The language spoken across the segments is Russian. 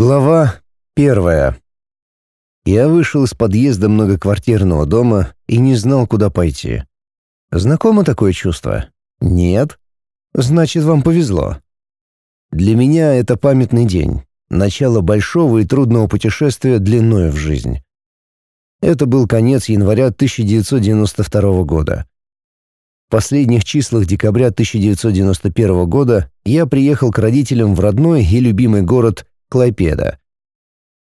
Глава первая. Я вышел из подъезда многоквартирного дома и не знал, куда пойти. Знакомо такое чувство? Нет? Значит, вам повезло. Для меня это памятный день, начало большого и трудного путешествия длиною в жизнь. Это был конец января 1992 года. В последних числах декабря 1991 года я приехал к родителям в родной и любимый город Клайпеда.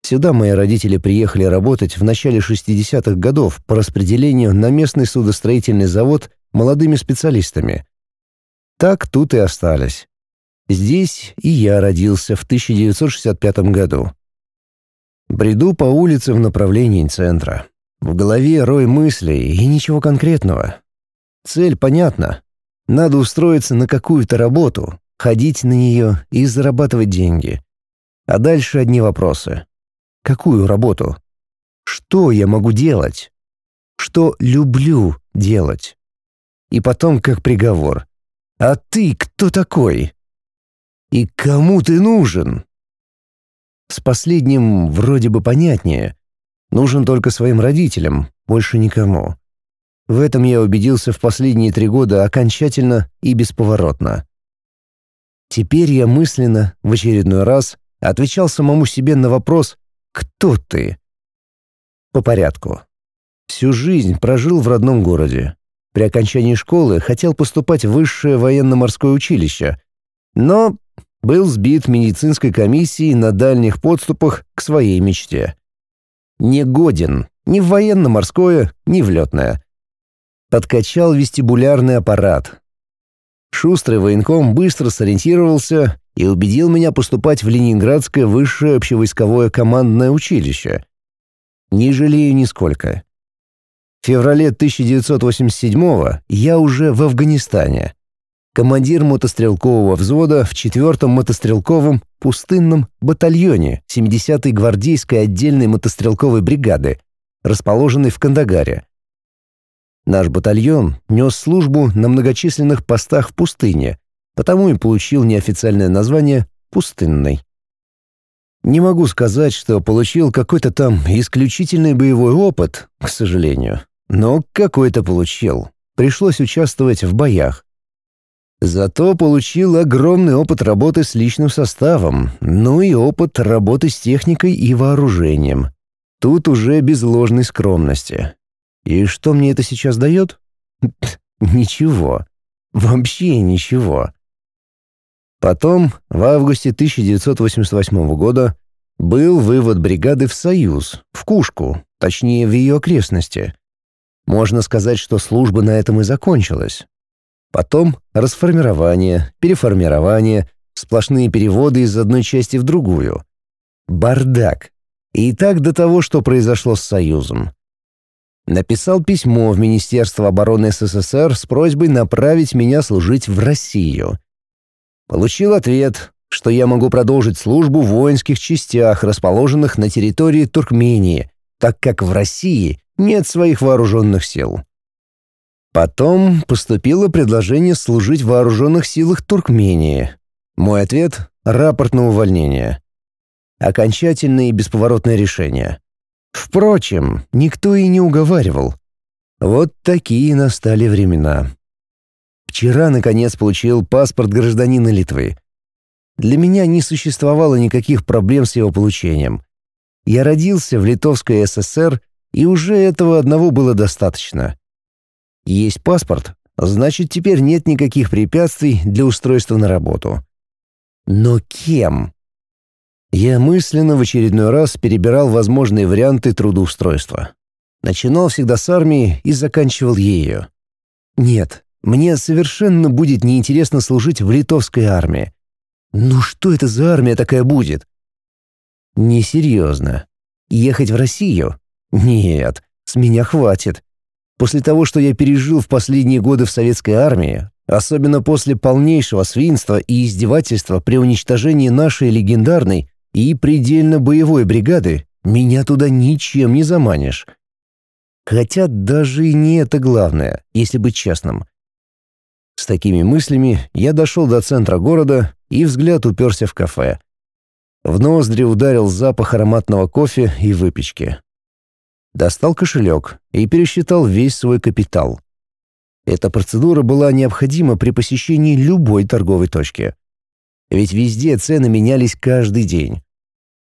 Сюда мои родители приехали работать в начале 60-х годов по распределению на местный судостроительный завод молодыми специалистами. Так тут и остались. Здесь и я родился в 1965 году. Бреду по улице в направлении центра. В голове рой мыслей и ничего конкретного. Цель понятна. Надо устроиться на какую-то работу, ходить на нее и зарабатывать деньги. А дальше одни вопросы. Какую работу? Что я могу делать? Что люблю делать? И потом как приговор. А ты кто такой? И кому ты нужен? С последним вроде бы понятнее. Нужен только своим родителям, больше никому. В этом я убедился в последние три года окончательно и бесповоротно. Теперь я мысленно, в очередной раз, Отвечал самому себе на вопрос «Кто ты?». По порядку. Всю жизнь прожил в родном городе. При окончании школы хотел поступать в высшее военно-морское училище, но был сбит медицинской комиссией на дальних подступах к своей мечте. Не годен ни в военно-морское, ни в летное. Подкачал вестибулярный аппарат. Шустрый военком быстро сориентировался и убедил меня поступать в Ленинградское высшее общевойсковое командное училище. Не жалею нисколько. В феврале 1987-го я уже в Афганистане. Командир мотострелкового взвода в 4-м мотострелковом пустынном батальоне 70-й гвардейской отдельной мотострелковой бригады, расположенной в Кандагаре. Наш батальон нес службу на многочисленных постах в пустыне, потому и получил неофициальное название «пустынный». Не могу сказать, что получил какой-то там исключительный боевой опыт, к сожалению, но какой-то получил. Пришлось участвовать в боях. Зато получил огромный опыт работы с личным составом, ну и опыт работы с техникой и вооружением. Тут уже без ложной скромности. И что мне это сейчас дает? Ничего. Вообще ничего. Потом, в августе 1988 года, был вывод бригады в Союз, в Кушку, точнее, в ее окрестности. Можно сказать, что служба на этом и закончилась. Потом расформирование, переформирование, сплошные переводы из одной части в другую. Бардак. И так до того, что произошло с Союзом. Написал письмо в Министерство обороны СССР с просьбой направить меня служить в Россию — Получил ответ, что я могу продолжить службу в воинских частях, расположенных на территории Туркмении, так как в России нет своих вооруженных сил. Потом поступило предложение служить в вооруженных силах Туркмении. Мой ответ — рапорт на увольнение. Окончательное и бесповоротное решение. Впрочем, никто и не уговаривал. Вот такие настали времена. Вчера, наконец, получил паспорт гражданина Литвы. Для меня не существовало никаких проблем с его получением. Я родился в Литовской ССР, и уже этого одного было достаточно. Есть паспорт, значит, теперь нет никаких препятствий для устройства на работу. Но кем? Я мысленно в очередной раз перебирал возможные варианты трудоустройства. Начинал всегда с армии и заканчивал ею. Нет, мне совершенно будет неинтересно служить в литовской армии. Ну что это за армия такая будет? Несерьезно. Ехать в Россию? Нет, с меня хватит. После того, что я пережил в последние годы в советской армии, особенно после полнейшего свинства и издевательства при уничтожении нашей легендарной и предельно боевой бригады, меня туда ничем не заманишь. Хотя даже и не это главное, если быть честным. С такими мыслями я дошел до центра города и взгляд уперся в кафе. В ноздри ударил запах ароматного кофе и выпечки. Достал кошелек и пересчитал весь свой капитал. Эта процедура была необходима при посещении любой торговой точки. Ведь везде цены менялись каждый день.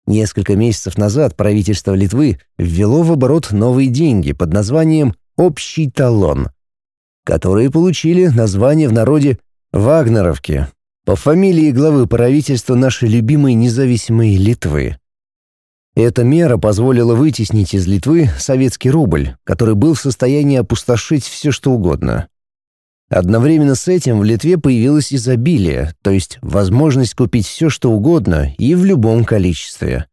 Несколько месяцев назад правительство Литвы ввело в оборот новые деньги под названием «общий талон», которые получили название в народе «вагнеровки» по фамилии главы правительства нашей любимой независимой Литвы. Эта мера позволила вытеснить из Литвы советский рубль, который был в состоянии опустошить все что угодно. Одновременно с этим в Литве появилось изобилие, то есть возможность купить все что угодно и в любом количестве.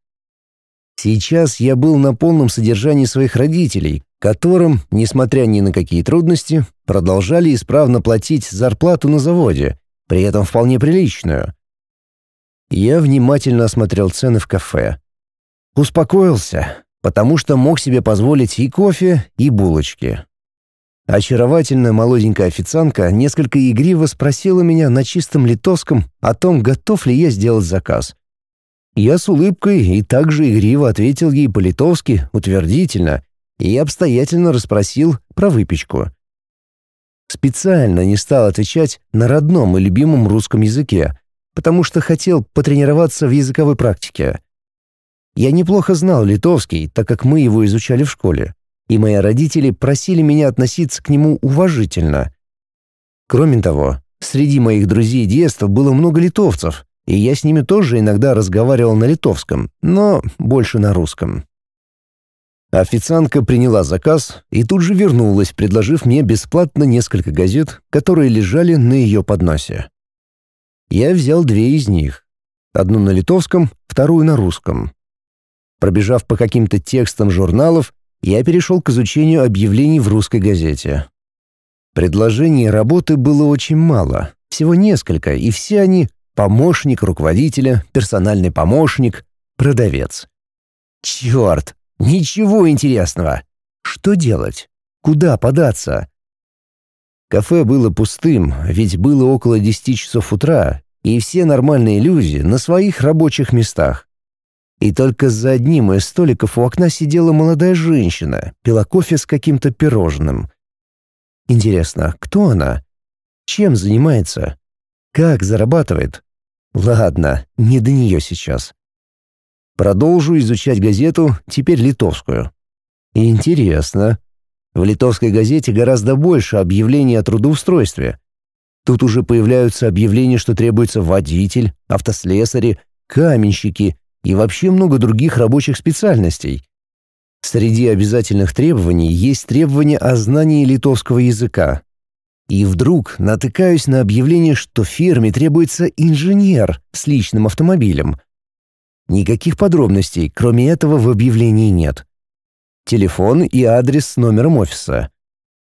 Сейчас я был на полном содержании своих родителей, которым, несмотря ни на какие трудности, продолжали исправно платить зарплату на заводе, при этом вполне приличную. Я внимательно осмотрел цены в кафе. Успокоился, потому что мог себе позволить и кофе, и булочки. Очаровательная молоденькая официантка несколько игриво спросила меня на чистом литовском о том, готов ли я сделать заказ. Я с улыбкой и также игриво ответил ей по-литовски утвердительно и обстоятельно расспросил про выпечку. Специально не стал отвечать на родном и любимом русском языке, потому что хотел потренироваться в языковой практике. Я неплохо знал литовский, так как мы его изучали в школе, и мои родители просили меня относиться к нему уважительно. Кроме того, среди моих друзей детства было много литовцев, и я с ними тоже иногда разговаривал на литовском, но больше на русском. Официантка приняла заказ и тут же вернулась, предложив мне бесплатно несколько газет, которые лежали на ее подносе. Я взял две из них. Одну на литовском, вторую на русском. Пробежав по каким-то текстам журналов, я перешел к изучению объявлений в русской газете. Предложений работы было очень мало, всего несколько, и все они — помощник руководителя, персональный помощник, продавец. Черт, ничего интересного. Что делать? Куда податься? Кафе было пустым, ведь было около десяти часов утра, и все нормальные люди на своих рабочих местах. И только за одним из столиков у окна сидела молодая женщина, пила кофе с каким-то пирожным. Интересно, кто она? Чем занимается? Как зарабатывает? Ладно, не до нее сейчас. Продолжу изучать газету, теперь литовскую. Интересно. В литовской газете гораздо больше объявлений о трудоустройстве. Тут уже появляются объявления, что требуется водитель, автослесари, каменщики и вообще много других рабочих специальностей. Среди обязательных требований есть требования о знании литовского языка. И вдруг натыкаюсь на объявление, что фирме требуется инженер с личным автомобилем. Никаких подробностей, кроме этого, в объявлении нет. Телефон и адрес с номером офиса.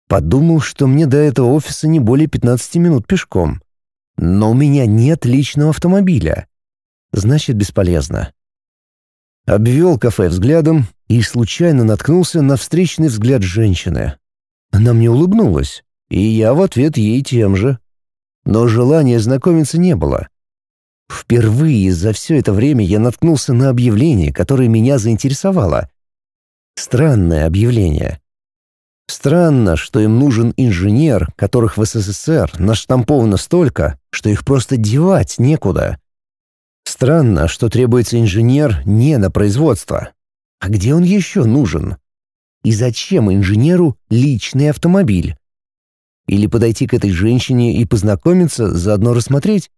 Подумал, что мне до этого офиса не более 15 минут пешком. Но у меня нет личного автомобиля. Значит, бесполезно. Обвел кафе взглядом и случайно наткнулся на встречный взгляд женщины. Она мне улыбнулась, и я в ответ ей тем же. Но желания знакомиться не было. Впервые за все это время я наткнулся на объявление, которое меня заинтересовало. Странное объявление. Странно, что им нужен инженер, которых в СССР наштамповано столько, что их просто девать некуда. Странно, что требуется инженер не на производство. А где он еще нужен? И зачем инженеру личный автомобиль? Или подойти к этой женщине и познакомиться, заодно рассмотреть?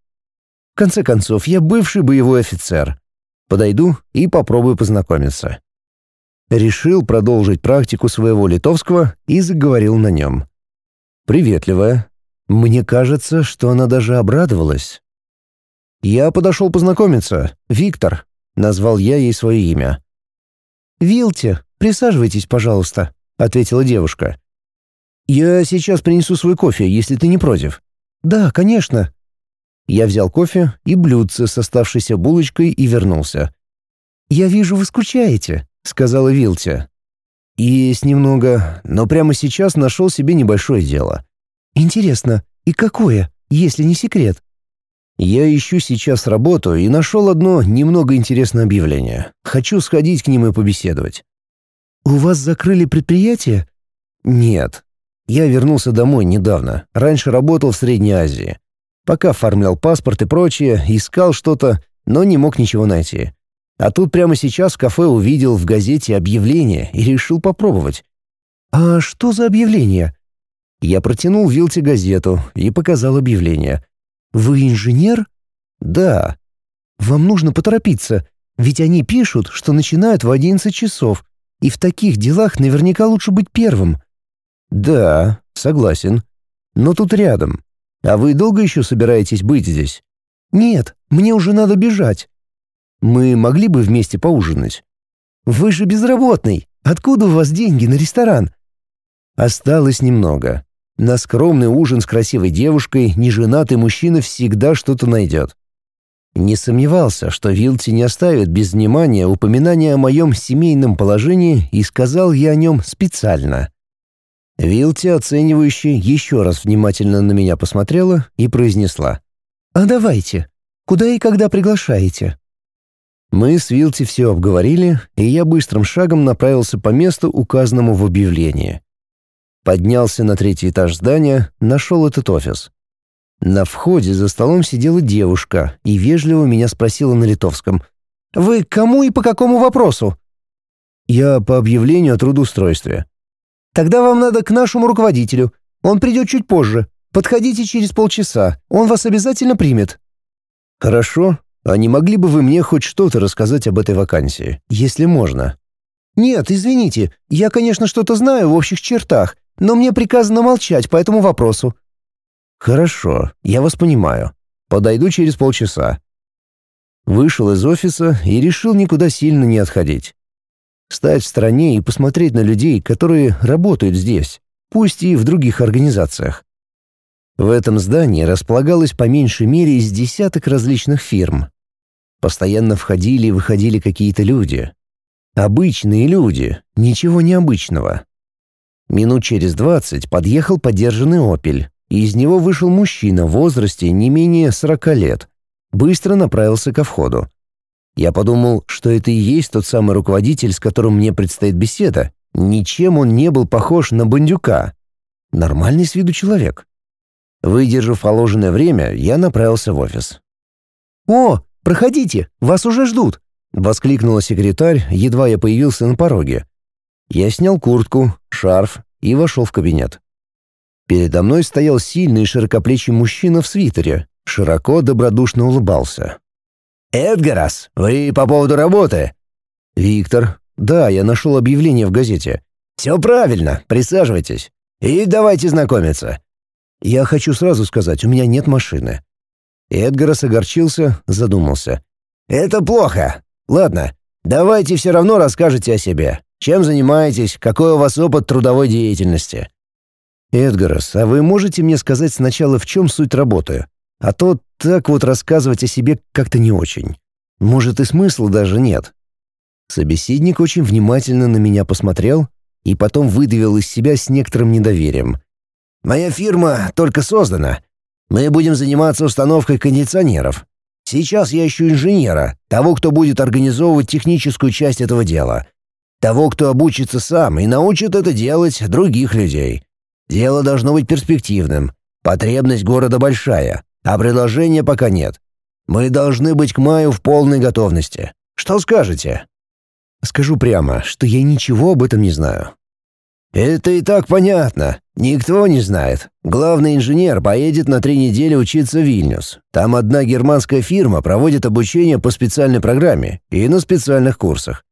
В конце концов, я бывший боевой офицер. Подойду и попробую познакомиться. Решил продолжить практику своего литовского и заговорил на нем. Приветливая. Мне кажется, что она даже обрадовалась. «Я подошел познакомиться. Виктор», — назвал я ей свое имя. «Вилте, присаживайтесь, пожалуйста», — ответила девушка. «Я сейчас принесу свой кофе, если ты не против». «Да, конечно». Я взял кофе и блюдце с оставшейся булочкой и вернулся. «Я вижу, вы скучаете», — сказала Вилте. «Есть немного, но прямо сейчас нашел себе небольшое дело». «Интересно, и какое, если не секрет?» Я ищу сейчас работу и нашел одно немного интересное объявление. Хочу сходить к ним и побеседовать. «У вас закрыли предприятие?» «Нет. Я вернулся домой недавно. Раньше работал в Средней Азии. Пока оформлял паспорт и прочее, искал что-то, но не мог ничего найти. А тут прямо сейчас в кафе увидел в газете объявление и решил попробовать. «А что за объявление?» Я протянул Вилте газету и показал объявление. «Вы инженер?» «Да». «Вам нужно поторопиться, ведь они пишут, что начинают в 11 часов, и в таких делах наверняка лучше быть первым». «Да, согласен. Но тут рядом. А вы долго еще собираетесь быть здесь?» «Нет, мне уже надо бежать». Мы могли бы вместе поужинать?» «Вы же безработный. Откуда у вас деньги на ресторан?» Осталось немного. На скромный ужин с красивой девушкой неженатый мужчина всегда что-то найдет. Не сомневался, что Вилти не оставит без внимания упоминания о моем семейном положении и сказал я о нем специально. Вилти, оценивающе, еще раз внимательно на меня посмотрела и произнесла. «А давайте. Куда и когда приглашаете?» Мы с Вилти все обговорили, и я быстрым шагом направился по месту, указанному в объявлении. Поднялся на третий этаж здания, нашел этот офис. На входе за столом сидела девушка и вежливо меня спросила на литовском. «Вы кому и по какому вопросу?» «Я по объявлению о трудоустройстве». «Тогда вам надо к нашему руководителю. Он придет чуть позже. Подходите через полчаса. Он вас обязательно примет». «Хорошо. А не могли бы вы мне хоть что-то рассказать об этой вакансии, если можно?» «Нет, извините, я, конечно, что-то знаю в общих чертах, но мне приказано молчать по этому вопросу». «Хорошо, я вас понимаю. Подойду через полчаса». Вышел из офиса и решил никуда сильно не отходить. Стать в стране и посмотреть на людей, которые работают здесь, пусть и в других организациях. В этом здании располагалось по меньшей мере из десяток различных фирм, Постоянно входили и выходили какие-то люди. Обычные люди, ничего необычного. Минут через двадцать подъехал подержанный «Опель», и из него вышел мужчина в возрасте не менее сорока лет. Быстро направился ко входу. Я подумал, что это и есть тот самый руководитель, с которым мне предстоит беседа. Ничем он не был похож на бандюка. Нормальный с виду человек. Выдержав положенное время, я направился в офис. «О, Проходите, вас уже ждут!» — воскликнула секретарь, едва я появился на пороге. Я снял куртку, шарф и вошел в кабинет. Передо мной стоял сильный широкоплечий мужчина в свитере, широко добродушно улыбался. «Эдгарас, вы по поводу работы?» «Виктор, да, я нашел объявление в газете». «Все правильно, присаживайтесь. И давайте знакомиться». «Я хочу сразу сказать, у меня нет машины. Эдгарас огорчился, задумался. «Это плохо. Ладно, давайте все равно расскажете о себе. Чем занимаетесь, какой у вас опыт трудовой деятельности?» «Эдгарас, а вы можете мне сказать сначала, в чем суть работы? А то так вот рассказывать о себе как-то не очень. Может, и смысла даже нет». Собеседник очень внимательно на меня посмотрел и потом выдавил из себя с некоторым недоверием. «Моя фирма только создана. Мы будем заниматься установкой кондиционеров. Сейчас я ищу инженера, того, кто будет организовывать техническую часть этого дела. Того, кто обучится сам и научит это делать других людей. Дело должно быть перспективным. Потребность города большая, а предложения пока нет. Мы должны быть к маю в полной готовности. Что скажете? Скажу прямо, что я ничего об этом не знаю. Это и так понятно. Никто не знает. Главный инженер поедет на три недели учиться в Вильнюс. Там одна германская фирма проводит обучение по специальной программе и на специальных курсах.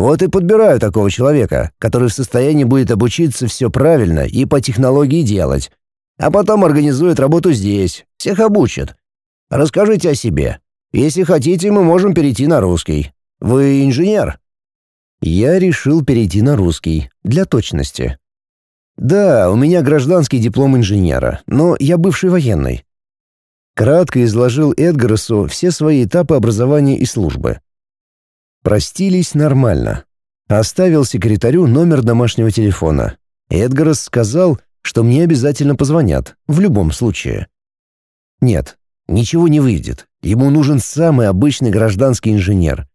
Вот и подбираю такого человека, который в состоянии будет обучиться все правильно и по технологии делать. А потом организует работу здесь, всех обучит. Расскажите о себе. Если хотите, мы можем перейти на русский. Вы инженер?» Я решил перейти на русский, для точности. Да, у меня гражданский диплом инженера, но я бывший военный. Кратко изложил Эдгарсу все свои этапы образования и службы. Простились нормально. Оставил секретарю номер домашнего телефона. Эдгарс сказал, что мне обязательно позвонят, в любом случае. Нет, Ничего не выйдет. Ему нужен самый обычный гражданский инженер.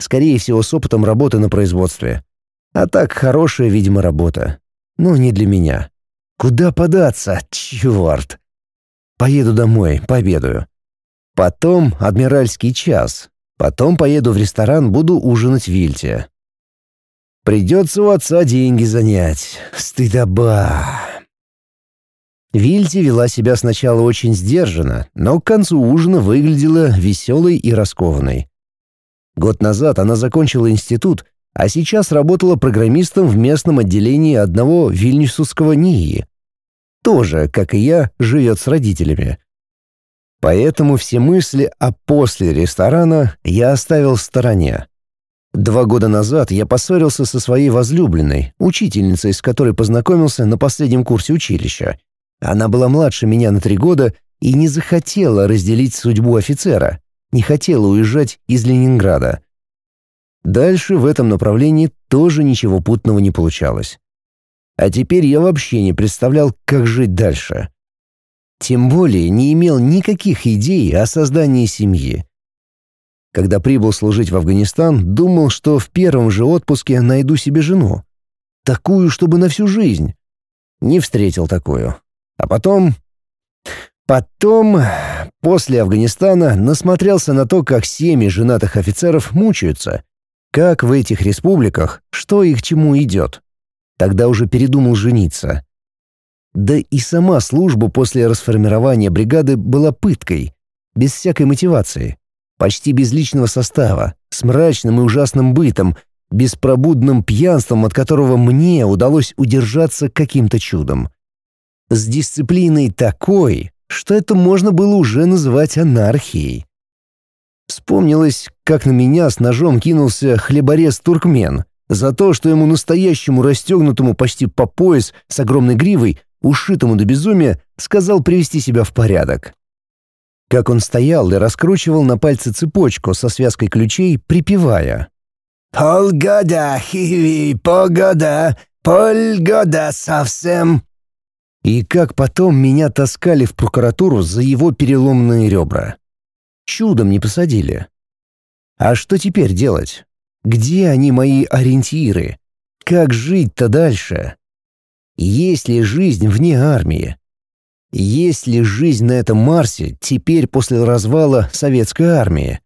Скорее всего, с опытом работы на производстве. А так, хорошая, видимо, работа. Но не для меня. Куда податься? Черт! Поеду домой, пообедаю. Потом адмиральский час. Потом поеду в ресторан, буду ужинать в Вильте. Придется у отца деньги занять. Стыдоба. Вильти вела себя сначала очень сдержанно, но к концу ужина выглядела веселой и раскованной. Год назад она закончила институт, а сейчас работала программистом в местном отделении одного вильнюсского НИИ. Тоже, как и я, живет с родителями. Поэтому все мысли о после ресторана я оставил в стороне. Два года назад я поссорился со своей возлюбленной, учительницей, с которой познакомился на последнем курсе училища. Она была младше меня на три года и не захотела разделить судьбу офицера, не хотела уезжать из Ленинграда. Дальше в этом направлении тоже ничего путного не получалось. А теперь я вообще не представлял, как жить дальше. Тем более не имел никаких идей о создании семьи. Когда прибыл служить в Афганистан, думал, что в первом же отпуске найду себе жену. Такую, чтобы на всю жизнь. Не встретил такую. А потом... Потом, после Афганистана, насмотрелся на то, как семьи женатых офицеров мучаются. Как в этих республиках, что и к чему идет. Тогда уже передумал жениться. Да и сама служба после расформирования бригады была пыткой, без всякой мотивации, почти без личного состава, с мрачным и ужасным бытом, беспробудным пьянством, от которого мне удалось удержаться каким-то чудом с дисциплиной такой, что это можно было уже называть анархией. Вспомнилось, как на меня с ножом кинулся хлеборез-туркмен за то, что ему настоящему расстегнутому почти по пояс с огромной гривой, ушитому до безумия, сказал привести себя в порядок. Как он стоял и раскручивал на пальце цепочку со связкой ключей, припевая. «Полгода, хиви, погода, полгода совсем». И как потом меня таскали в прокуратуру за его переломные ребра. Чудом не посадили. А что теперь делать? Где они мои ориентиры? Как жить-то дальше? Есть ли жизнь вне армии? Есть ли жизнь на этом Марсе теперь после развала советской армии?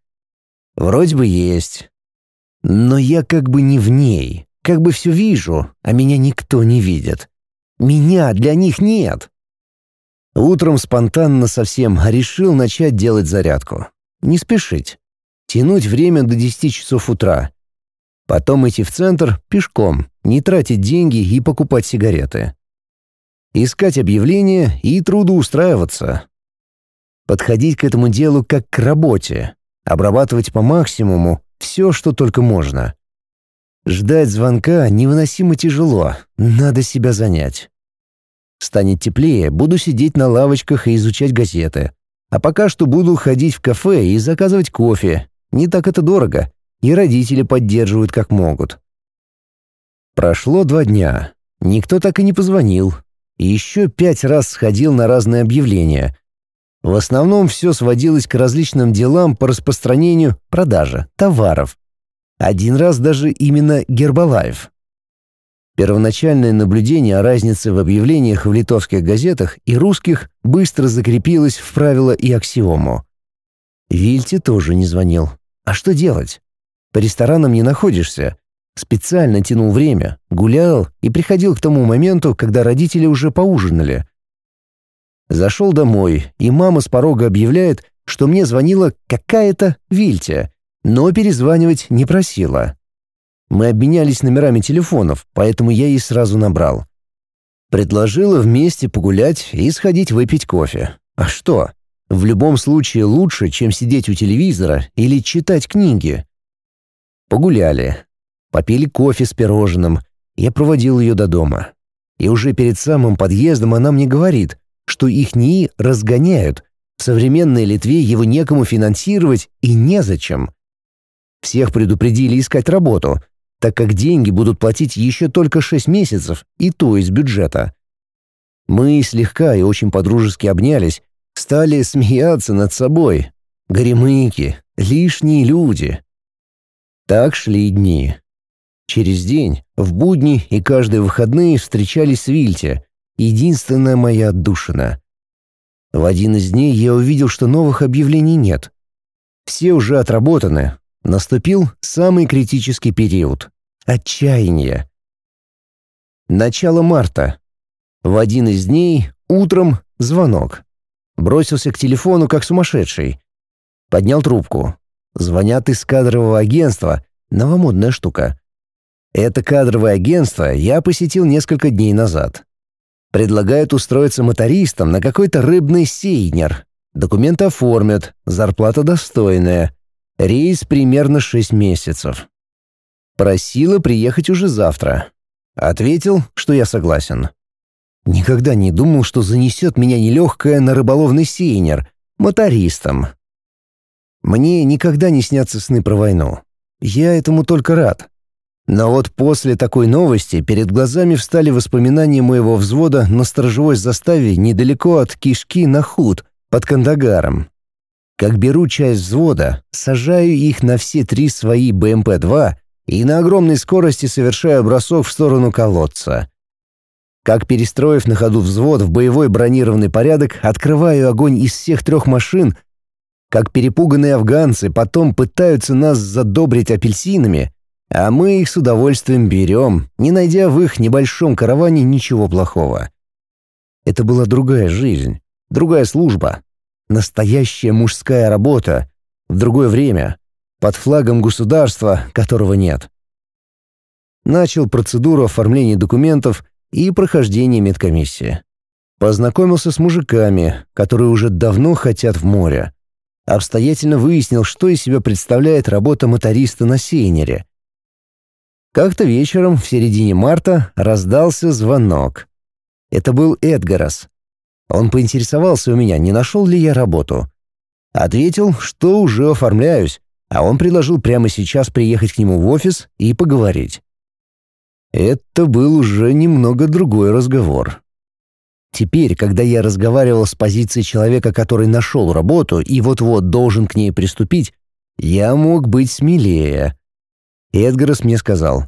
Вроде бы есть. Но я как бы не в ней, как бы все вижу, а меня никто не видит. Меня для них нет. Утром спонтанно совсем решил начать делать зарядку. Не спешить. Тянуть время до 10 часов утра. Потом идти в центр пешком, не тратить деньги и покупать сигареты. Искать объявления и трудоустраиваться. Подходить к этому делу как к работе. Обрабатывать по максимуму все, что только можно. Ждать звонка невыносимо тяжело, надо себя занять. Станет теплее, буду сидеть на лавочках и изучать газеты. А пока что буду ходить в кафе и заказывать кофе. Не так это дорого, и родители поддерживают как могут. Прошло два дня. Никто так и не позвонил. И еще пять раз сходил на разные объявления. В основном все сводилось к различным делам по распространению, продаже товаров. Один раз даже именно Гербалайф. Первоначальное наблюдение о разнице в объявлениях в литовских газетах и русских быстро закрепилось в правило и аксиому. Вильте тоже не звонил. А что делать? По ресторанам не находишься. Специально тянул время, гулял и приходил к тому моменту, когда родители уже поужинали. Зашел домой, и мама с порога объявляет, что мне звонила какая-то Вильте, но перезванивать не просила. Мы обменялись номерами телефонов, поэтому я ей сразу набрал. Предложила вместе погулять и сходить выпить кофе. А что? В любом случае лучше, чем сидеть у телевизора или читать книги. Погуляли. Попили кофе с пирожным. Я проводил ее до дома. И уже перед самым подъездом она мне говорит, что их НИИ разгоняют. В современной Литве его некому финансировать и незачем. Всех предупредили искать работу, так как деньги будут платить еще только 6 месяцев, и то из бюджета. Мы слегка и очень подружески обнялись, Стали смеяться над собой. Горемыки, лишние люди. Так шли дни. Через день, в будни и каждые выходные встречались с Вильте, единственная моя отдушина. В один из дней я увидел, что новых объявлений нет. Все уже отработаны. Наступил самый критический период — отчаяние. Начало марта. В один из дней, утром, звонок. Бросился к телефону, как сумасшедший. Поднял трубку. Звонят из кадрового агентства. Новомодная штука. Это кадровое агентство я посетил несколько дней назад. Предлагают устроиться мотористом на какой-то рыбный сейнер. Документы оформят, зарплата достойная. Рейс примерно 6 месяцев. Просила приехать уже завтра. Ответил, что я согласен. Никогда не думал, что занесет меня нелегкое на рыболовный сейнер, мотористом. Мне никогда не снятся сны про войну. Я этому только рад. Но вот после такой новости перед глазами встали воспоминания моего взвода на сторожевой заставе недалеко от Кишки на худ, под Кандагаром. Как беру часть взвода, сажаю их на все три свои БМП-2 и на огромной скорости совершаю бросок в сторону колодца. Как перестроив на ходу взвод в боевой бронированный порядок, открываю огонь из всех трех машин, как перепуганные афганцы потом пытаются нас задобрить апельсинами, а мы их с удовольствием берем, не найдя в их небольшом караване ничего плохого. Это была другая жизнь, другая служба, настоящая мужская работа, в другое время, под флагом государства, которого нет. Начал процедуру оформления документов и прохождения медкомиссии. Познакомился с мужиками, которые уже давно хотят в море. Обстоятельно выяснил, что из себя представляет работа моториста на сейнере — как-то вечером в середине марта раздался звонок. Это был Эдгарас. Он поинтересовался у меня, не нашел ли я работу. Ответил, что уже оформляюсь, а он предложил прямо сейчас приехать к нему в офис и поговорить. Это был уже немного другой разговор. Теперь, когда я разговаривал с позиции человека, который нашел работу и вот-вот должен к ней приступить, я мог быть смелее. Эдгарас мне сказал.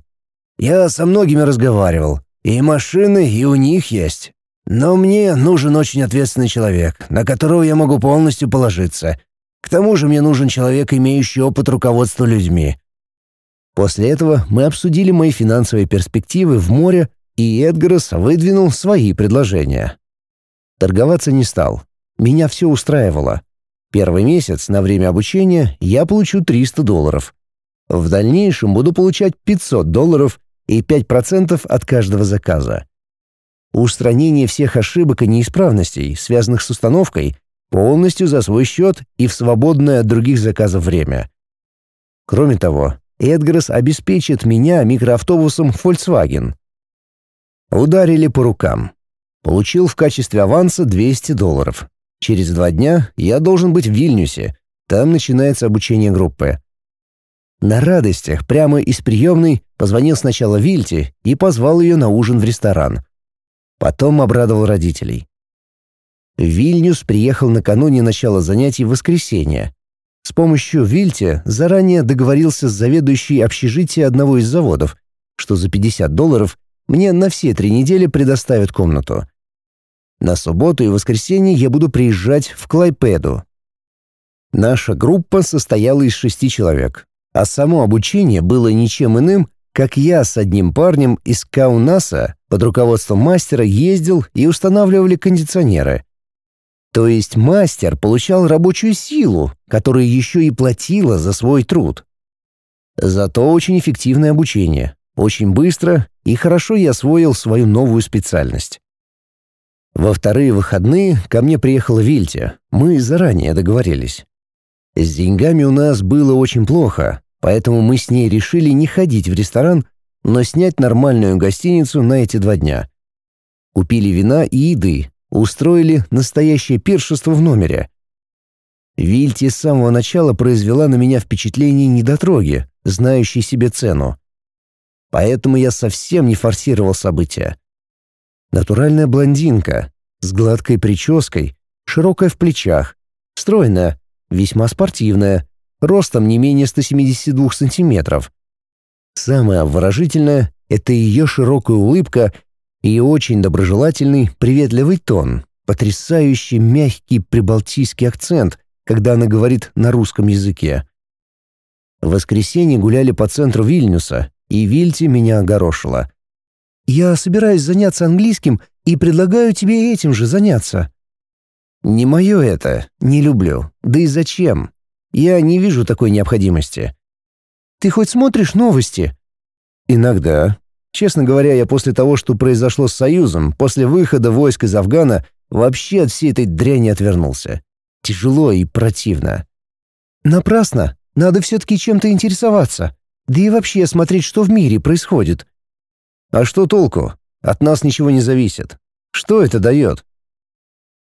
«Я со многими разговаривал. И машины, и у них есть. Но мне нужен очень ответственный человек, на которого я могу полностью положиться. К тому же мне нужен человек, имеющий опыт руководства людьми». После этого мы обсудили мои финансовые перспективы в море, и Эдгарас выдвинул свои предложения. Торговаться не стал. Меня все устраивало. Первый месяц на время обучения я получу 300 долларов. В дальнейшем буду получать 500 долларов и 5% от каждого заказа. Устранение всех ошибок и неисправностей, связанных с установкой, полностью за свой счет и в свободное от других заказов время. Кроме того, Эдгарс обеспечит меня микроавтобусом Volkswagen. Ударили по рукам. Получил в качестве аванса 200 долларов. Через два дня я должен быть в Вильнюсе. Там начинается обучение группы. На радостях прямо из приемной позвонил сначала Вильте и позвал ее на ужин в ресторан. Потом обрадовал родителей. Вильнюс приехал накануне начала занятий в воскресенье. С помощью Вильте заранее договорился с заведующей общежития одного из заводов, что за 50 долларов мне на все три недели предоставят комнату. На субботу и воскресенье я буду приезжать в Клайпеду. Наша группа состояла из шести человек а само обучение было ничем иным, как я с одним парнем из Каунаса под руководством мастера ездил и устанавливали кондиционеры. То есть мастер получал рабочую силу, которая еще и платила за свой труд. Зато очень эффективное обучение, очень быстро и хорошо я освоил свою новую специальность. Во вторые выходные ко мне приехала Вильте, мы заранее договорились. С деньгами у нас было очень плохо, Поэтому мы с ней решили не ходить в ресторан, но снять нормальную гостиницу на эти два дня. Купили вина и еды, устроили настоящее пиршество в номере. Вильти с самого начала произвела на меня впечатление недотроги, знающей себе цену. Поэтому я совсем не форсировал события. Натуральная блондинка, с гладкой прической, широкая в плечах, стройная, весьма спортивная, ростом не менее 172 сантиметров. Самое обворожительное — это ее широкая улыбка и очень доброжелательный, приветливый тон, потрясающий мягкий прибалтийский акцент, когда она говорит на русском языке. В воскресенье гуляли по центру Вильнюса, и Вильте меня огорошила. «Я собираюсь заняться английским и предлагаю тебе этим же заняться». «Не мое это, не люблю. Да и зачем? Я не вижу такой необходимости». «Ты хоть смотришь новости?» «Иногда. Честно говоря, я после того, что произошло с Союзом, после выхода войск из Афгана, вообще от всей этой дряни отвернулся. Тяжело и противно». «Напрасно. Надо все-таки чем-то интересоваться. Да и вообще смотреть, что в мире происходит». «А что толку? От нас ничего не зависит. Что это дает?»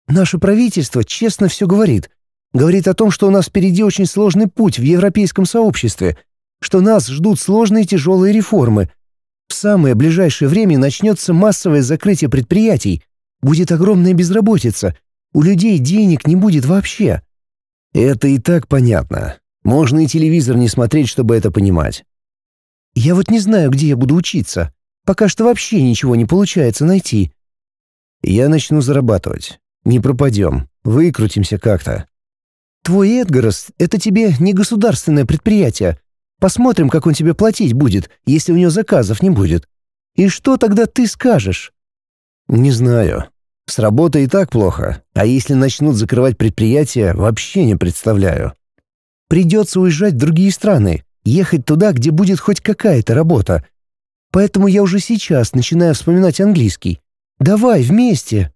«Наше правительство честно все говорит. Говорит о том, что у нас впереди очень сложный путь в европейском сообществе, что нас ждут сложные тяжелые реформы. В самое ближайшее время начнется массовое закрытие предприятий, будет огромная безработица, у людей денег не будет вообще». «Это и так понятно. Можно и телевизор не смотреть, чтобы это понимать». «Я вот не знаю, где я буду учиться. Пока что вообще ничего не получается найти». «Я начну зарабатывать. Не пропадем. Выкрутимся как-то». «Твой Эдгарос — это тебе не государственное предприятие. Посмотрим, как он тебе платить будет, если у него заказов не будет. И что тогда ты скажешь?» «Не знаю. С работой и так плохо, а если начнут закрывать предприятия, вообще не представляю». «Придется уезжать в другие страны, ехать туда, где будет хоть какая-то работа. Поэтому я уже сейчас начинаю вспоминать английский. Давай вместе».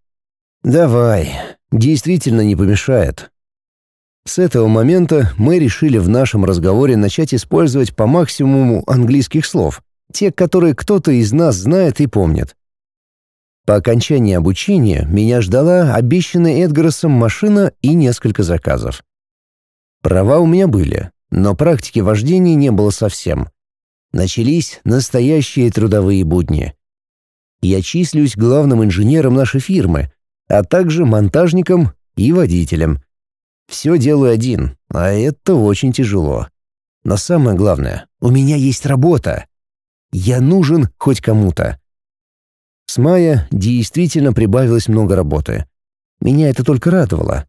«Давай. Действительно не помешает. С этого момента мы решили в нашем разговоре начать использовать по максимуму английских слов, те, которые кто-то из нас знает и помнит. По окончании обучения меня ждала обещанная Эдгаросом машина и несколько заказов. Права у меня были, но практики вождения не было совсем. Начались настоящие трудовые будни. Я числюсь главным инженером нашей фирмы, а также монтажником и водителем — все делаю один, а это очень тяжело. Но самое главное, у меня есть работа. Я нужен хоть кому-то. С мая действительно прибавилось много работы. Меня это только радовало.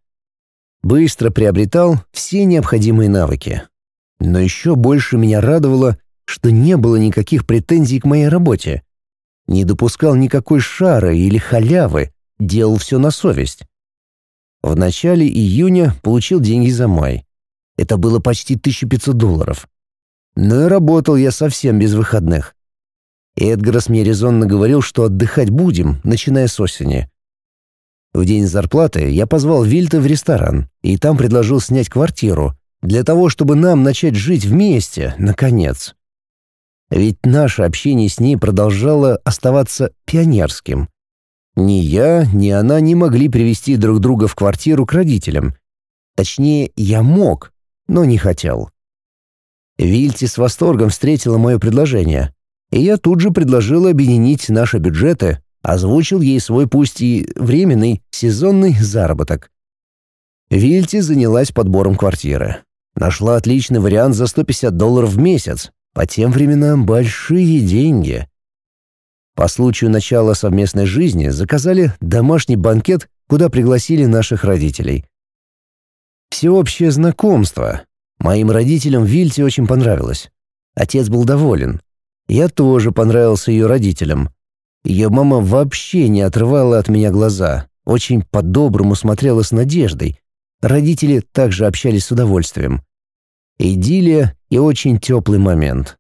Быстро приобретал все необходимые навыки. Но еще больше меня радовало, что не было никаких претензий к моей работе. Не допускал никакой шары или халявы, делал все на совесть. В начале июня получил деньги за май. Это было почти 1500 долларов. Но и работал я совсем без выходных. Эдгарс мне резонно говорил, что отдыхать будем, начиная с осени. В день зарплаты я позвал Вильта в ресторан и там предложил снять квартиру для того, чтобы нам начать жить вместе, наконец. Ведь наше общение с ней продолжало оставаться пионерским. Ни я, ни она не могли привести друг друга в квартиру к родителям. Точнее, я мог, но не хотел. Вильти с восторгом встретила мое предложение, и я тут же предложил объединить наши бюджеты, озвучил ей свой пусть и временный сезонный заработок. Вильти занялась подбором квартиры. Нашла отличный вариант за 150 долларов в месяц. По тем временам большие деньги. По случаю начала совместной жизни заказали домашний банкет, куда пригласили наших родителей. Всеобщее знакомство. Моим родителям Вильте очень понравилось. Отец был доволен. Я тоже понравился ее родителям. Ее мама вообще не отрывала от меня глаза, очень по-доброму смотрела с надеждой. Родители также общались с удовольствием. Идиллия и очень теплый момент.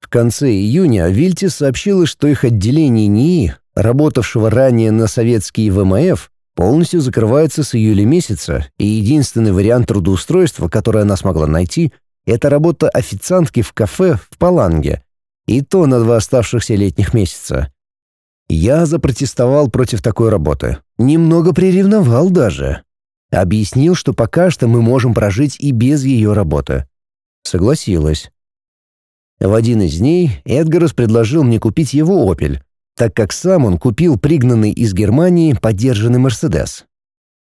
В конце июня Вильте сообщила, что их отделение НИИ, работавшего ранее на советский ВМФ, полностью закрывается с июля месяца, и единственный вариант трудоустройства, который она смогла найти, это работа официантки в кафе в Паланге, и то на два оставшихся летних месяца. Я запротестовал против такой работы. Немного приревновал даже. Объяснил, что пока что мы можем прожить и без ее работы. Согласилась. В один из дней Эдгарус предложил мне купить его «Опель», так как сам он купил пригнанный из Германии подержанный «Мерседес».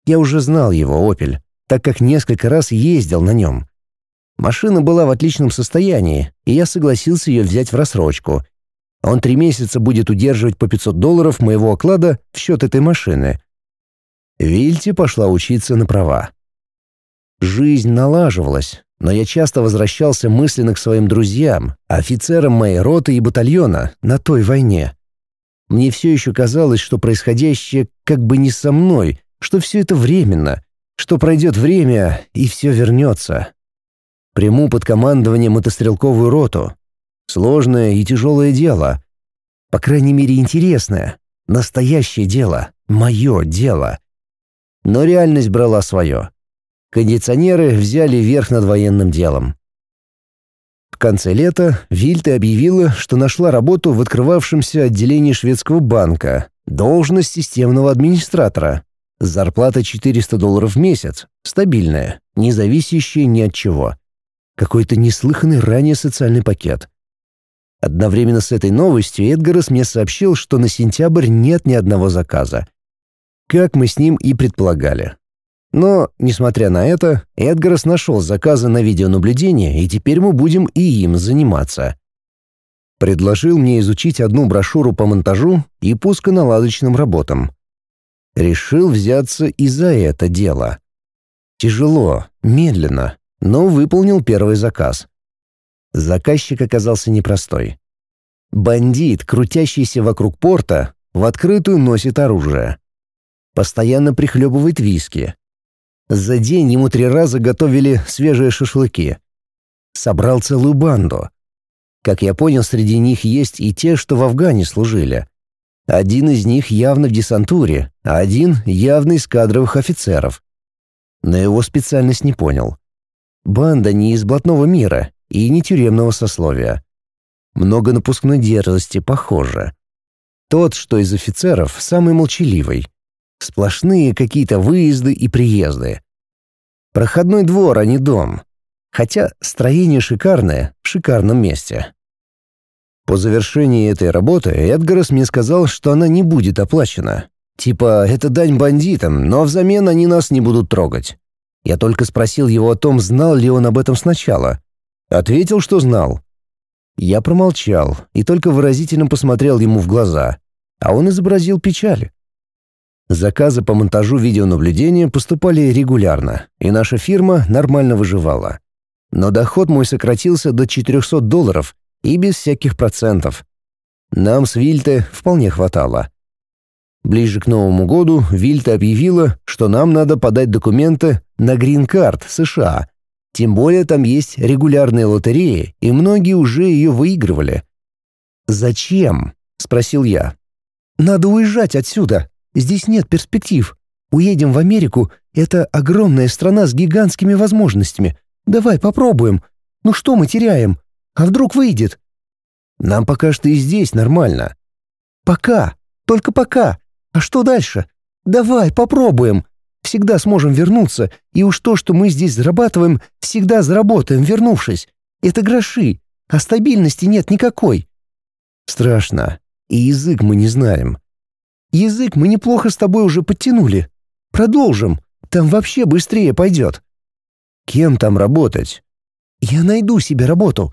Я уже знал его «Опель», так как несколько раз ездил на нем. Машина была в отличном состоянии, и я согласился ее взять в рассрочку. Он три месяца будет удерживать по 500 долларов моего оклада в счет этой машины. Вильте пошла учиться на права. Жизнь налаживалась, но я часто возвращался мысленно к своим друзьям, офицерам моей роты и батальона на той войне. Мне все еще казалось, что происходящее как бы не со мной, что все это временно, что пройдет время и все вернется. Приму под командование мотострелковую роту. Сложное и тяжелое дело. По крайней мере, интересное. Настоящее дело. Мое дело. Но реальность брала свое. Кондиционеры взяли верх над военным делом. В конце лета Вильте объявила, что нашла работу в открывавшемся отделении шведского банка, должность системного администратора. Зарплата 400 долларов в месяц, стабильная, не зависящая ни от чего. Какой-то неслыханный ранее социальный пакет. Одновременно с этой новостью Эдгарас мне сообщил, что на сентябрь нет ни одного заказа. Как мы с ним и предполагали. Но, несмотря на это, Эдгарс нашел заказы на видеонаблюдение, и теперь мы будем и им заниматься. Предложил мне изучить одну брошюру по монтажу и пусконаладочным работам. Решил взяться и за это дело. Тяжело, медленно, но выполнил первый заказ. Заказчик оказался непростой. Бандит, крутящийся вокруг порта, в открытую носит оружие. Постоянно прихлебывает виски, за день ему три раза готовили свежие шашлыки. Собрал целую банду. Как я понял, среди них есть и те, что в Афгане служили. Один из них явно в десантуре, а один явно из кадровых офицеров. Но его специальность не понял. Банда не из блатного мира и не тюремного сословия. Много напускной дерзости, похоже. Тот, что из офицеров, самый молчаливый. Сплошные какие-то выезды и приезды. Проходной двор, а не дом. Хотя строение шикарное, в шикарном месте. По завершении этой работы Эдгарас мне сказал, что она не будет оплачена. Типа, это дань бандитам, но взамен они нас не будут трогать. Я только спросил его о том, знал ли он об этом сначала. Ответил, что знал. Я промолчал и только выразительно посмотрел ему в глаза, а он изобразил печаль. Заказы по монтажу видеонаблюдения поступали регулярно, и наша фирма нормально выживала. Но доход мой сократился до 400 долларов и без всяких процентов. Нам с Вильте вполне хватало. Ближе к Новому году Вильта объявила, что нам надо подать документы на грин-карт США. Тем более там есть регулярные лотереи, и многие уже ее выигрывали. «Зачем?» — спросил я. «Надо уезжать отсюда», Здесь нет перспектив. Уедем в Америку — это огромная страна с гигантскими возможностями. Давай попробуем. Ну что мы теряем? А вдруг выйдет? Нам пока что и здесь нормально. Пока. Только пока. А что дальше? Давай попробуем. Всегда сможем вернуться, и уж то, что мы здесь зарабатываем, всегда заработаем, вернувшись. Это гроши, а стабильности нет никакой. Страшно. И язык мы не знаем. Язык мы неплохо с тобой уже подтянули. Продолжим. Там вообще быстрее пойдет. Кем там работать? Я найду себе работу.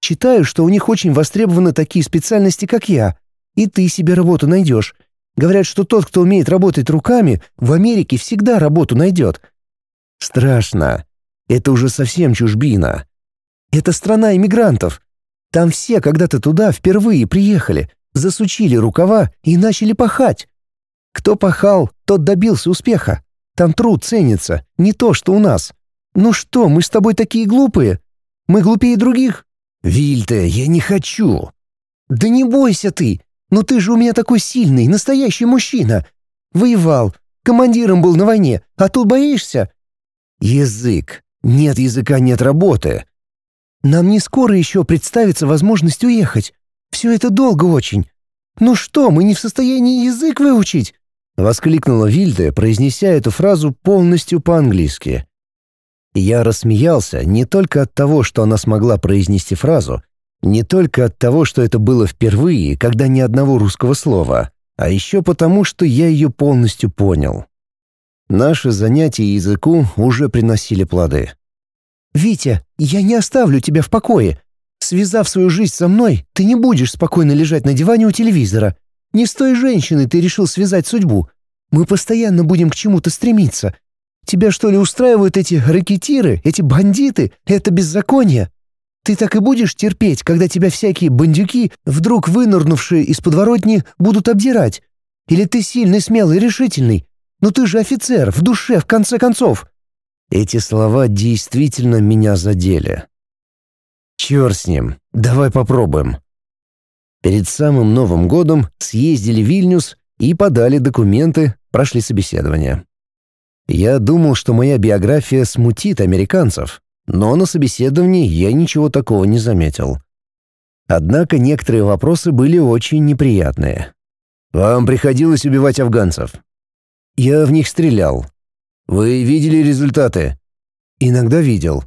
Читаю, что у них очень востребованы такие специальности, как я. И ты себе работу найдешь. Говорят, что тот, кто умеет работать руками, в Америке всегда работу найдет. Страшно. Это уже совсем чужбина. Это страна иммигрантов. Там все когда-то туда впервые приехали засучили рукава и начали пахать. Кто пахал, тот добился успеха. Там труд ценится, не то, что у нас. Ну что, мы с тобой такие глупые? Мы глупее других? Вильте, я не хочу. Да не бойся ты. Ну ты же у меня такой сильный, настоящий мужчина. Воевал, командиром был на войне, а тут боишься? Язык. Нет языка, нет работы. Нам не скоро еще представится возможность уехать. Все это долго очень. Ну что, мы не в состоянии язык выучить?» — воскликнула Вильде, произнеся эту фразу полностью по-английски. Я рассмеялся не только от того, что она смогла произнести фразу, не только от того, что это было впервые, когда ни одного русского слова, а еще потому, что я ее полностью понял. Наши занятия языку уже приносили плоды. «Витя, я не оставлю тебя в покое. Связав свою жизнь со мной, ты не будешь спокойно лежать на диване у телевизора. Не с той женщиной ты решил связать судьбу. Мы постоянно будем к чему-то стремиться. Тебя что ли устраивают эти ракетиры, эти бандиты, это беззаконие? Ты так и будешь терпеть, когда тебя всякие бандюки, вдруг вынырнувшие из подворотни, будут обдирать? Или ты сильный, смелый, решительный? Ну ты же офицер, в душе, в конце концов!» Эти слова действительно меня задели. Черт с ним, давай попробуем. Перед самым Новым годом съездили в Вильнюс и подали документы, прошли собеседование. Я думал, что моя биография смутит американцев, но на собеседовании я ничего такого не заметил. Однако некоторые вопросы были очень неприятные. «Вам приходилось убивать афганцев?» «Я в них стрелял». «Вы видели результаты?» «Иногда видел».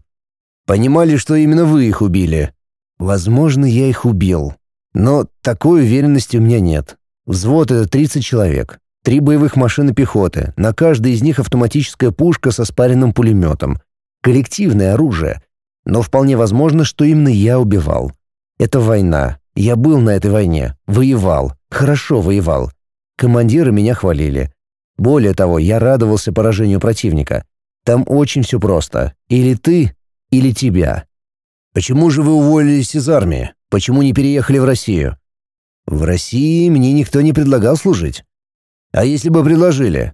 «Понимали, что именно вы их убили?» «Возможно, я их убил. Но такой уверенности у меня нет. Взвод — это 30 человек. Три боевых машины пехоты, на каждой из них автоматическая пушка со спаренным пулеметом. Коллективное оружие. Но вполне возможно, что именно я убивал. Это война. Я был на этой войне. Воевал. Хорошо воевал. Командиры меня хвалили. Более того, я радовался поражению противника. Там очень все просто. Или ты, или тебя. Почему же вы уволились из армии? Почему не переехали в Россию? В России мне никто не предлагал служить. А если бы предложили?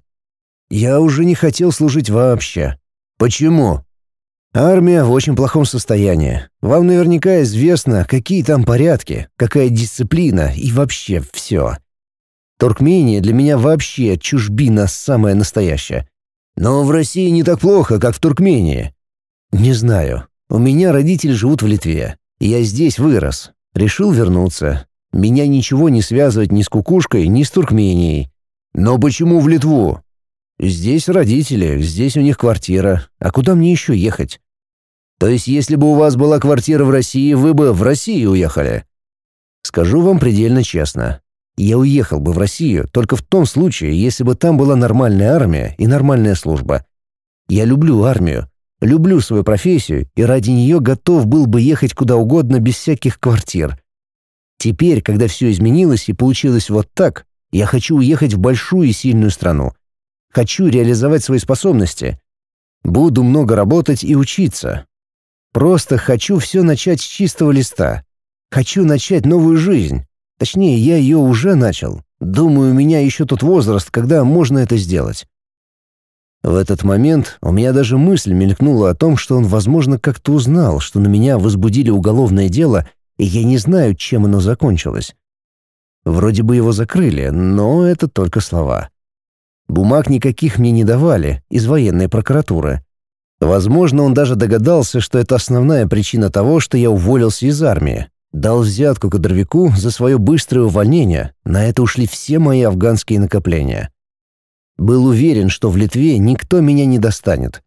Я уже не хотел служить вообще. Почему? Армия в очень плохом состоянии. Вам наверняка известно, какие там порядки, какая дисциплина и вообще все. Туркмения для меня вообще чужбина самая настоящая. Но в России не так плохо, как в Туркмении. Не знаю. У меня родители живут в Литве. Я здесь вырос. Решил вернуться. Меня ничего не связывает ни с кукушкой, ни с Туркменией. Но почему в Литву? Здесь родители, здесь у них квартира. А куда мне еще ехать? То есть, если бы у вас была квартира в России, вы бы в Россию уехали? Скажу вам предельно честно. Я уехал бы в Россию только в том случае, если бы там была нормальная армия и нормальная служба. Я люблю армию, люблю свою профессию и ради нее готов был бы ехать куда угодно без всяких квартир. Теперь, когда все изменилось и получилось вот так, я хочу уехать в большую и сильную страну. Хочу реализовать свои способности. Буду много работать и учиться. Просто хочу все начать с чистого листа. Хочу начать новую жизнь. Точнее, я ее уже начал. Думаю, у меня еще тот возраст, когда можно это сделать. В этот момент у меня даже мысль мелькнула о том, что он, возможно, как-то узнал, что на меня возбудили уголовное дело, и я не знаю, чем оно закончилось. Вроде бы его закрыли, но это только слова. Бумаг никаких мне не давали из военной прокуратуры. Возможно, он даже догадался, что это основная причина того, что я уволился из армии. Дал взятку кадровику за свое быстрое увольнение, на это ушли все мои афганские накопления. Был уверен, что в Литве никто меня не достанет.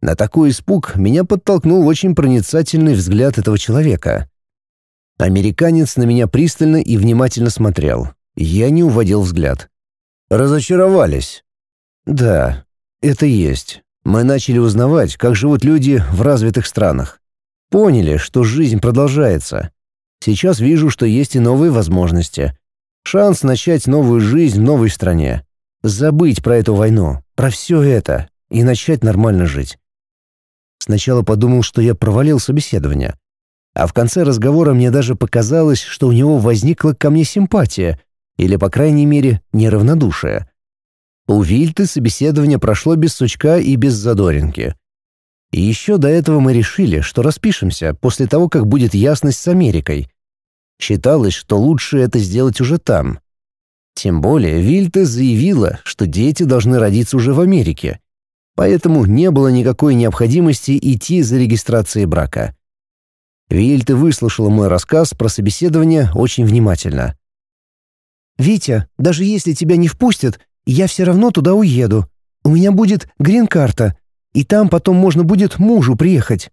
На такой испуг меня подтолкнул очень проницательный взгляд этого человека. Американец на меня пристально и внимательно смотрел. Я не уводил взгляд. Разочаровались. Да, это есть. Мы начали узнавать, как живут люди в развитых странах. Поняли, что жизнь продолжается. Сейчас вижу, что есть и новые возможности. Шанс начать новую жизнь в новой стране. Забыть про эту войну, про все это и начать нормально жить. Сначала подумал, что я провалил собеседование. А в конце разговора мне даже показалось, что у него возникла ко мне симпатия, или, по крайней мере, неравнодушие. У Вильты собеседование прошло без сучка и без задоринки. И еще до этого мы решили, что распишемся после того, как будет ясность с Америкой. Считалось, что лучше это сделать уже там. Тем более Вильта заявила, что дети должны родиться уже в Америке. Поэтому не было никакой необходимости идти за регистрацией брака. Вильта выслушала мой рассказ про собеседование очень внимательно. «Витя, даже если тебя не впустят, я все равно туда уеду. У меня будет грин-карта, и там потом можно будет мужу приехать.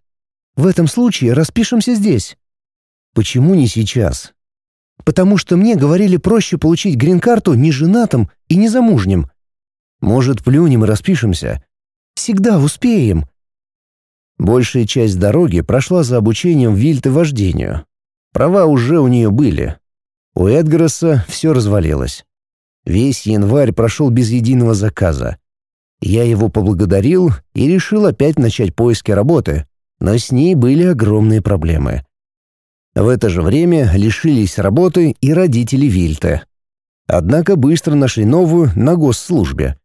В этом случае распишемся здесь». «Почему не сейчас?» «Потому что мне говорили проще получить грин-карту не женатым и не замужним. Может, плюнем и распишемся? Всегда успеем. Большая часть дороги прошла за обучением Вильты вождению. Права уже у нее были. У Эдгароса все развалилось. Весь январь прошел без единого заказа. Я его поблагодарил и решил опять начать поиски работы, но с ней были огромные проблемы. В это же время лишились работы и родители Вильты. Однако быстро нашли новую на госслужбе.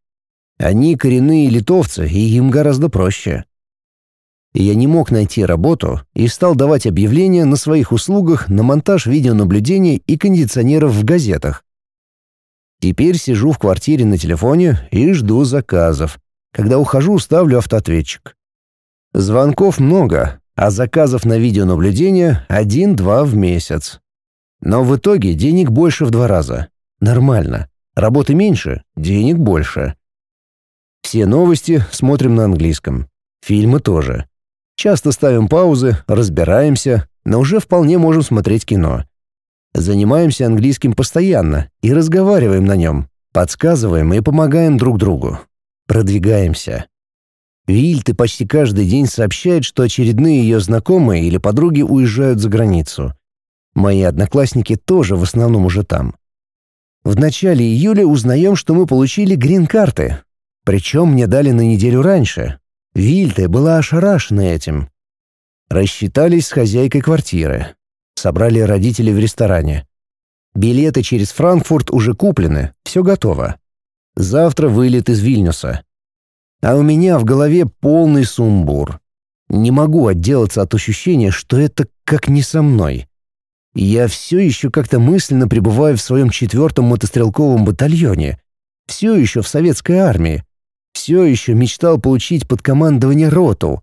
Они коренные литовцы, и им гораздо проще. Я не мог найти работу и стал давать объявления на своих услугах на монтаж видеонаблюдения и кондиционеров в газетах. Теперь сижу в квартире на телефоне и жду заказов. Когда ухожу, ставлю автоответчик. Звонков много, а заказов на видеонаблюдение один-два в месяц. Но в итоге денег больше в два раза. Нормально. Работы меньше, денег больше. Все новости смотрим на английском. Фильмы тоже. Часто ставим паузы, разбираемся, но уже вполне можем смотреть кино. Занимаемся английским постоянно и разговариваем на нем, подсказываем и помогаем друг другу. Продвигаемся. Вильты почти каждый день сообщает, что очередные ее знакомые или подруги уезжают за границу. Мои одноклассники тоже в основном уже там. В начале июля узнаем, что мы получили грин-карты. Причем мне дали на неделю раньше, Вильте была ошарашена этим. Рассчитались с хозяйкой квартиры. Собрали родителей в ресторане. Билеты через Франкфурт уже куплены, все готово. Завтра вылет из Вильнюса. А у меня в голове полный сумбур. Не могу отделаться от ощущения, что это как не со мной. Я все еще как-то мысленно пребываю в своем четвертом мотострелковом батальоне, все еще в советской армии, все еще мечтал получить под командование роту.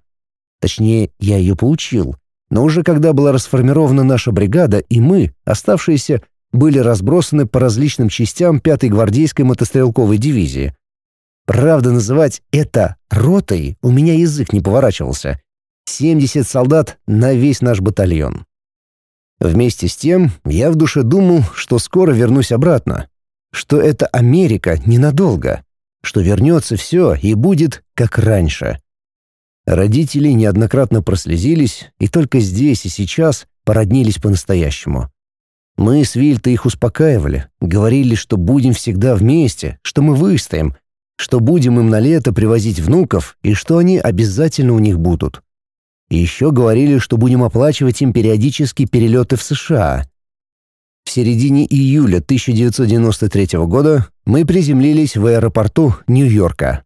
Точнее, я ее получил. Но уже когда была расформирована наша бригада, и мы, оставшиеся, были разбросаны по различным частям 5-й гвардейской мотострелковой дивизии. Правда, называть это ротой у меня язык не поворачивался. 70 солдат на весь наш батальон. Вместе с тем, я в душе думал, что скоро вернусь обратно, что это Америка ненадолго что вернется все и будет как раньше. Родители неоднократно прослезились, и только здесь и сейчас породнились по-настоящему. Мы с Вильтой их успокаивали, говорили, что будем всегда вместе, что мы выстоим, что будем им на лето привозить внуков и что они обязательно у них будут. И еще говорили, что будем оплачивать им периодически перелеты в США. В середине июля 1993 года мы приземлились в аэропорту Нью-Йорка.